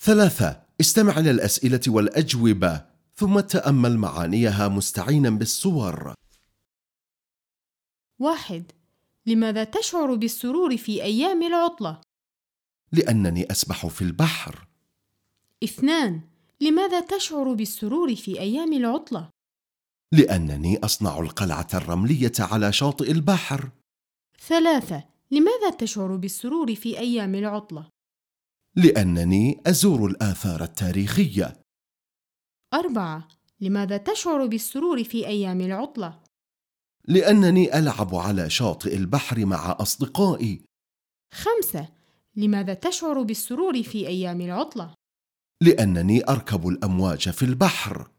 ثلاثة استمع إلى الأسئلة والأجوبة ثم تأمل معانيها مستعينا بالصور واحد لماذا تشعر بالسرور في أيام العطلة؟ لأنني أسبح في البحر اثنان لماذا تشعر بالسرور في أيام العطلة؟ لأنني أصنع القلعة الرملية على شاطئ البحر ثلاثة لماذا تشعر بالسرور في أيام العطلة؟ لأنني أزور الآثار التاريخية. أربعة. لماذا تشعر بالسرور في أيام العطلة؟ لأنني ألعب على شاطئ البحر مع أصدقائي. خمسة. لماذا تشعر بالسرور في أيام العطلة؟ لأنني أركب الأمواج في البحر.